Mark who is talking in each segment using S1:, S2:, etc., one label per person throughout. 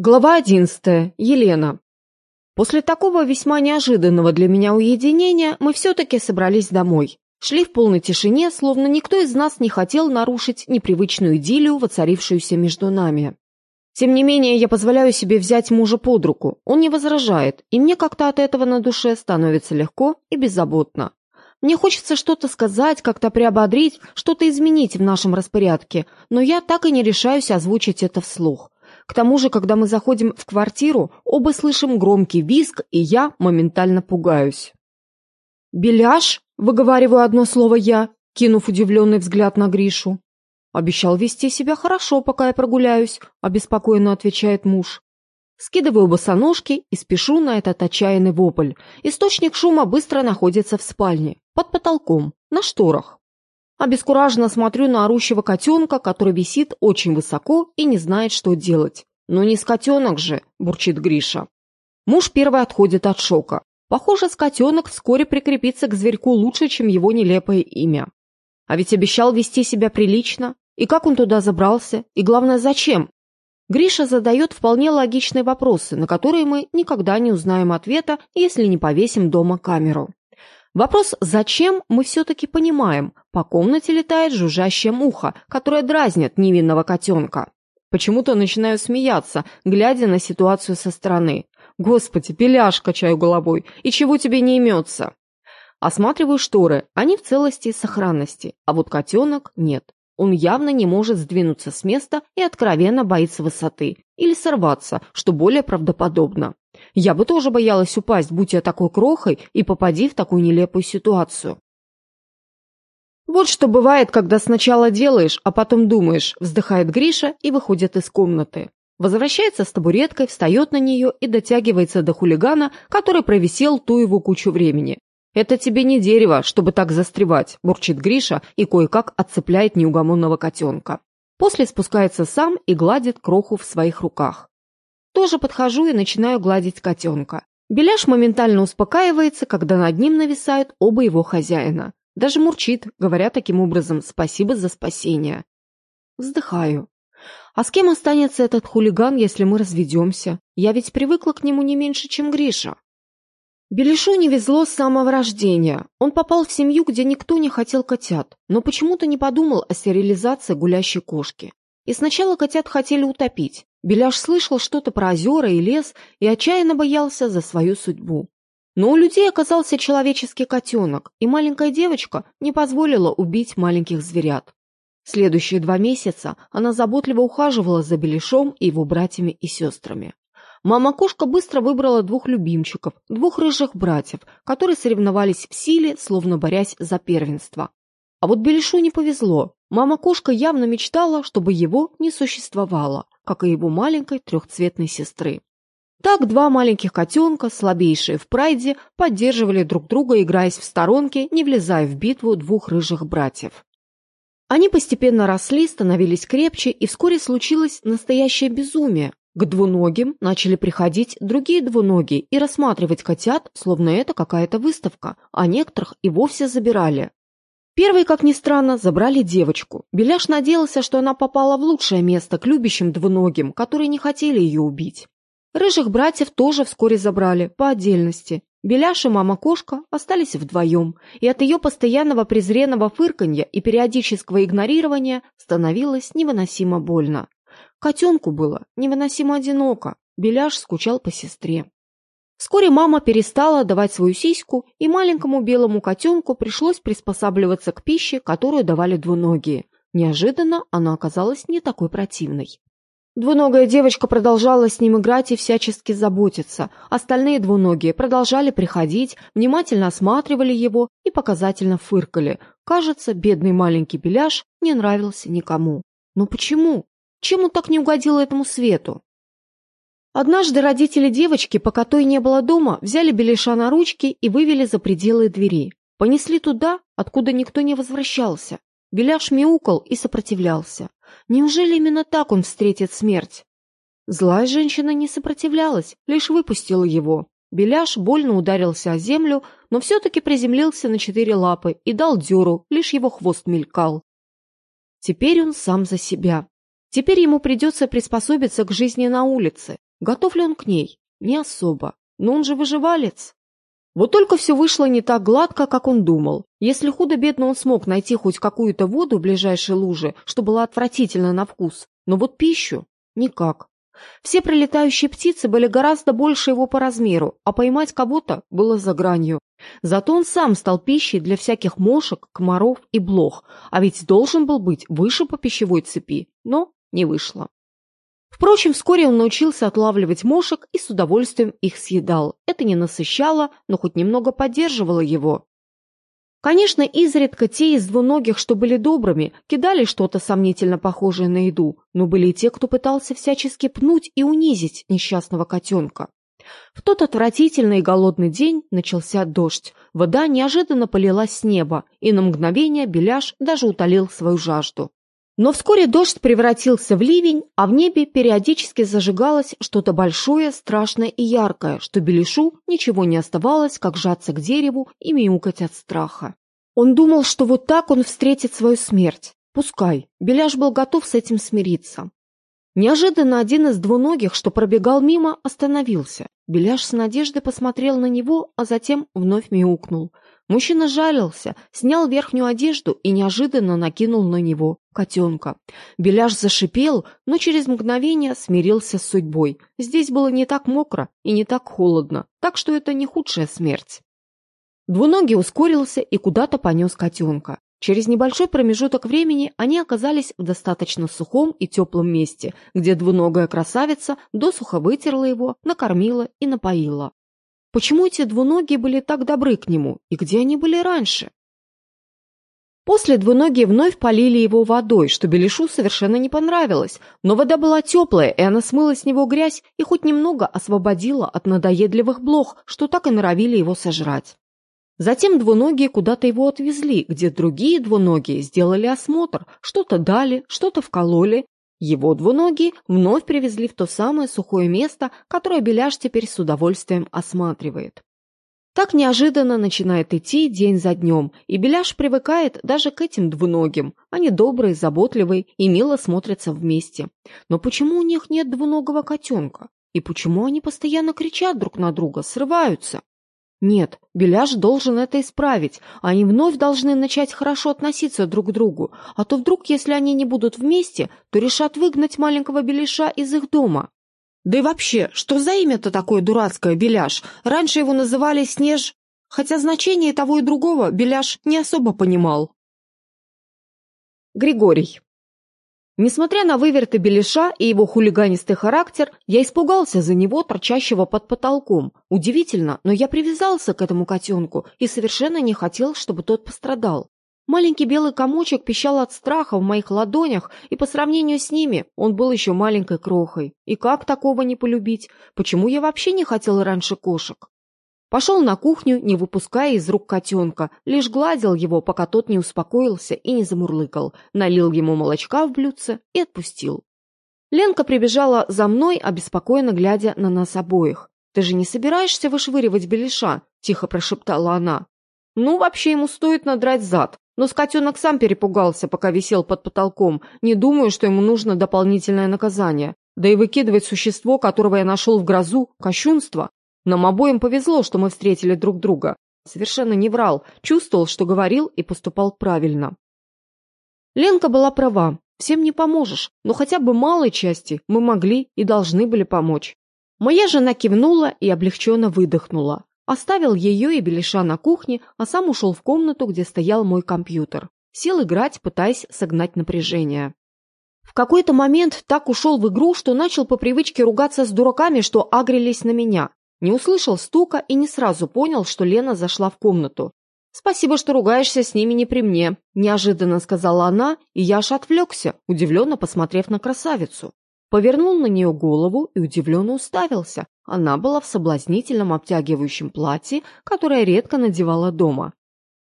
S1: Глава одиннадцатая. Елена. После такого весьма неожиданного для меня уединения мы все-таки собрались домой. Шли в полной тишине, словно никто из нас не хотел нарушить непривычную идиллию, воцарившуюся между нами. Тем не менее, я позволяю себе взять мужа под руку. Он не возражает, и мне как-то от этого на душе становится легко и беззаботно. Мне хочется что-то сказать, как-то приободрить, что-то изменить в нашем распорядке, но я так и не решаюсь озвучить это вслух. К тому же, когда мы заходим в квартиру, оба слышим громкий визг, и я моментально пугаюсь. «Беляш?» — выговариваю одно слово я, кинув удивленный взгляд на Гришу. «Обещал вести себя хорошо, пока я прогуляюсь», — обеспокоенно отвечает муж. Скидываю босоножки и спешу на этот отчаянный вопль. Источник шума быстро находится в спальне, под потолком, на шторах. Обескураженно смотрю на орущего котенка, который висит очень высоко и не знает, что делать. «Ну не с котенок же!» – бурчит Гриша. Муж первый отходит от шока. Похоже, с котенок вскоре прикрепится к зверьку лучше, чем его нелепое имя. А ведь обещал вести себя прилично. И как он туда забрался? И главное, зачем? Гриша задает вполне логичные вопросы, на которые мы никогда не узнаем ответа, если не повесим дома камеру. Вопрос «зачем?» мы все-таки понимаем. По комнате летает жужжащая муха, которая дразнит невинного котенка. Почему-то начинаю смеяться, глядя на ситуацию со стороны. «Господи, пеляш!» – качаю головой. «И чего тебе не имется?» Осматриваю шторы, они в целости и сохранности, а вот котенок нет. Он явно не может сдвинуться с места и откровенно боится высоты или сорваться, что более правдоподобно. Я бы тоже боялась упасть, будь я такой крохой и попади в такую нелепую ситуацию. Вот что бывает, когда сначала делаешь, а потом думаешь, вздыхает Гриша и выходит из комнаты. Возвращается с табуреткой, встает на нее и дотягивается до хулигана, который провисел ту его кучу времени. «Это тебе не дерево, чтобы так застревать», – бурчит Гриша и кое-как отцепляет неугомонного котенка. После спускается сам и гладит кроху в своих руках. Тоже подхожу и начинаю гладить котенка. Беляш моментально успокаивается, когда над ним нависают оба его хозяина. Даже мурчит, говоря таким образом «спасибо за спасение». Вздыхаю. А с кем останется этот хулиган, если мы разведемся? Я ведь привыкла к нему не меньше, чем Гриша. Беляшу не везло с самого рождения. Он попал в семью, где никто не хотел котят, но почему-то не подумал о стерилизации гулящей кошки. И сначала котят хотели утопить. Беляш слышал что-то про озера и лес и отчаянно боялся за свою судьбу. Но у людей оказался человеческий котенок, и маленькая девочка не позволила убить маленьких зверят. Следующие два месяца она заботливо ухаживала за Беляшом и его братьями и сестрами. Мама-кошка быстро выбрала двух любимчиков, двух рыжих братьев, которые соревновались в силе, словно борясь за первенство. А вот Белишу не повезло. Мама-кошка явно мечтала, чтобы его не существовало, как и его маленькой трехцветной сестры. Так два маленьких котенка, слабейшие в прайде, поддерживали друг друга, играясь в сторонке, не влезая в битву двух рыжих братьев. Они постепенно росли, становились крепче, и вскоре случилось настоящее безумие. К двуногим начали приходить другие двуногие и рассматривать котят, словно это какая-то выставка, а некоторых и вовсе забирали. Первой, как ни странно, забрали девочку. Беляш надеялся, что она попала в лучшее место к любящим двуногим, которые не хотели ее убить. Рыжих братьев тоже вскоре забрали, по отдельности. Беляш и мама-кошка остались вдвоем, и от ее постоянного презренного фырканья и периодического игнорирования становилось невыносимо больно. Котенку было невыносимо одиноко, Беляш скучал по сестре. Вскоре мама перестала давать свою сиську, и маленькому белому котенку пришлось приспосабливаться к пище, которую давали двуногие. Неожиданно она оказалась не такой противной. Двуногая девочка продолжала с ним играть и всячески заботиться. Остальные двуногие продолжали приходить, внимательно осматривали его и показательно фыркали. Кажется, бедный маленький беляш не нравился никому. Но почему? Чем он так не угодил этому свету? Однажды родители девочки, пока той не было дома, взяли Белиша на ручки и вывели за пределы двери. Понесли туда, откуда никто не возвращался. Беляш мяукал и сопротивлялся. Неужели именно так он встретит смерть? Злая женщина не сопротивлялась, лишь выпустила его. Беляш больно ударился о землю, но все-таки приземлился на четыре лапы и дал дёру, лишь его хвост мелькал. Теперь он сам за себя. Теперь ему придется приспособиться к жизни на улице. Готов ли он к ней? Не особо. Но он же выживалец. Вот только все вышло не так гладко, как он думал. Если худо-бедно он смог найти хоть какую-то воду в ближайшей луже, что было отвратительно на вкус, но вот пищу – никак. Все прилетающие птицы были гораздо больше его по размеру, а поймать кого-то было за гранью. Зато он сам стал пищей для всяких мошек, комаров и блох, а ведь должен был быть выше по пищевой цепи, но не вышло. Впрочем, вскоре он научился отлавливать мошек и с удовольствием их съедал. Это не насыщало, но хоть немного поддерживало его. Конечно, изредка те из двуногих, что были добрыми, кидали что-то сомнительно похожее на еду, но были и те, кто пытался всячески пнуть и унизить несчастного котенка. В тот отвратительный и голодный день начался дождь. Вода неожиданно полилась с неба, и на мгновение Беляш даже утолил свою жажду. Но вскоре дождь превратился в ливень, а в небе периодически зажигалось что-то большое, страшное и яркое, что Белишу ничего не оставалось, как жаться к дереву и мяукать от страха. Он думал, что вот так он встретит свою смерть. Пускай. Беляш был готов с этим смириться. Неожиданно один из двуногих, что пробегал мимо, остановился. Беляш с надеждой посмотрел на него, а затем вновь мяукнул. Мужчина жалился, снял верхнюю одежду и неожиданно накинул на него котенка. Беляш зашипел, но через мгновение смирился с судьбой. Здесь было не так мокро и не так холодно, так что это не худшая смерть. Двуногий ускорился и куда-то понес котенка. Через небольшой промежуток времени они оказались в достаточно сухом и теплом месте, где двуногая красавица досуха вытерла его, накормила и напоила. Почему эти двуногие были так добры к нему, и где они были раньше? После двуногие вновь полили его водой, что Белишу совершенно не понравилось, но вода была теплая, и она смыла с него грязь и хоть немного освободила от надоедливых блох, что так и норовили его сожрать. Затем двуногие куда-то его отвезли, где другие двуногие сделали осмотр, что-то дали, что-то вкололи, его двуногие вновь привезли в то самое сухое место, которое Беляш теперь с удовольствием осматривает. Так неожиданно начинает идти день за днем, и Беляш привыкает даже к этим двуногим. Они добрые, заботливые и мило смотрятся вместе. Но почему у них нет двуногого котенка? И почему они постоянно кричат друг на друга, срываются? Нет, Беляш должен это исправить. Они вновь должны начать хорошо относиться друг к другу, а то вдруг, если они не будут вместе, то решат выгнать маленького Беляша из их дома. Да и вообще, что за имя-то такое дурацкое, Беляш? Раньше его называли Снеж, хотя значение того и другого Беляш не особо понимал. Григорий Несмотря на выверты Белиша и его хулиганистый характер, я испугался за него, торчащего под потолком. Удивительно, но я привязался к этому котенку и совершенно не хотел, чтобы тот пострадал. Маленький белый комочек пищал от страха в моих ладонях, и по сравнению с ними он был еще маленькой крохой. И как такого не полюбить? Почему я вообще не хотел раньше кошек? Пошел на кухню, не выпуская из рук котенка, лишь гладил его, пока тот не успокоился и не замурлыкал, налил ему молочка в блюдце и отпустил. Ленка прибежала за мной, обеспокоенно глядя на нас обоих. «Ты же не собираешься вышвыривать беляша?» – тихо прошептала она. «Ну, вообще ему стоит надрать зад. Но скотенок сам перепугался, пока висел под потолком. Не думаю, что ему нужно дополнительное наказание. Да и выкидывать существо, которого я нашел в грозу – кощунство. Нам обоим повезло, что мы встретили друг друга. Совершенно не врал, чувствовал, что говорил и поступал правильно. Ленка была права. Всем не поможешь, но хотя бы малой части мы могли и должны были помочь. Моя жена кивнула и облегченно выдохнула. Оставил ее и Белиша на кухне, а сам ушел в комнату, где стоял мой компьютер. Сел играть, пытаясь согнать напряжение. В какой-то момент так ушел в игру, что начал по привычке ругаться с дураками, что агрились на меня. Не услышал стука и не сразу понял, что Лена зашла в комнату. «Спасибо, что ругаешься с ними не при мне», – неожиданно сказала она, и я аж отвлекся, удивленно посмотрев на красавицу. Повернул на нее голову и удивленно уставился. Она была в соблазнительном обтягивающем платье, которое редко надевала дома.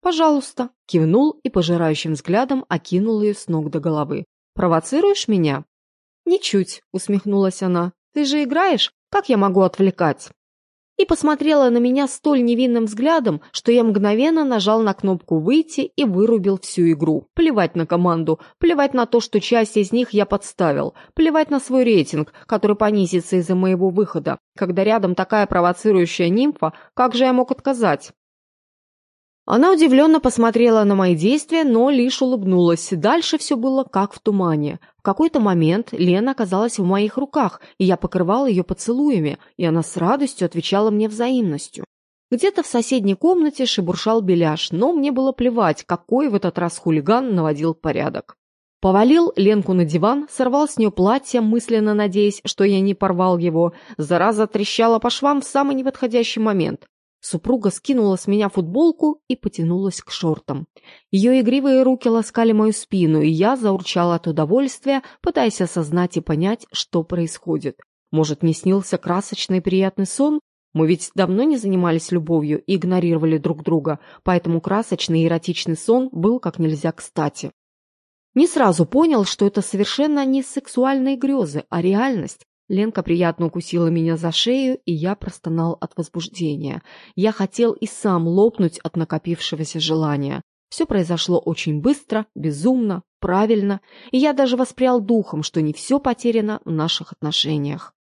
S1: «Пожалуйста», – кивнул и пожирающим взглядом окинул ее с ног до головы. «Провоцируешь меня?» «Ничуть», – усмехнулась она. «Ты же играешь? Как я могу отвлекать?» И посмотрела на меня столь невинным взглядом, что я мгновенно нажал на кнопку «Выйти» и вырубил всю игру. Плевать на команду, плевать на то, что часть из них я подставил, плевать на свой рейтинг, который понизится из-за моего выхода. Когда рядом такая провоцирующая нимфа, как же я мог отказать? Она удивленно посмотрела на мои действия, но лишь улыбнулась. Дальше все было как в тумане. В какой-то момент Лена оказалась в моих руках, и я покрывал ее поцелуями, и она с радостью отвечала мне взаимностью. Где-то в соседней комнате шебуршал беляш, но мне было плевать, какой в этот раз хулиган наводил порядок. Повалил Ленку на диван, сорвал с нее платье, мысленно надеясь, что я не порвал его. Зараза трещала по швам в самый неподходящий момент. Супруга скинула с меня футболку и потянулась к шортам. Ее игривые руки ласкали мою спину, и я заурчала от удовольствия, пытаясь осознать и понять, что происходит. Может, мне снился красочный приятный сон? Мы ведь давно не занимались любовью и игнорировали друг друга, поэтому красочный и эротичный сон был как нельзя кстати. Не сразу понял, что это совершенно не сексуальные грезы, а реальность, Ленка приятно укусила меня за шею, и я простонал от возбуждения. Я хотел и сам лопнуть от накопившегося желания. Все произошло очень быстро, безумно, правильно, и я даже воспрял духом, что не все потеряно в наших отношениях.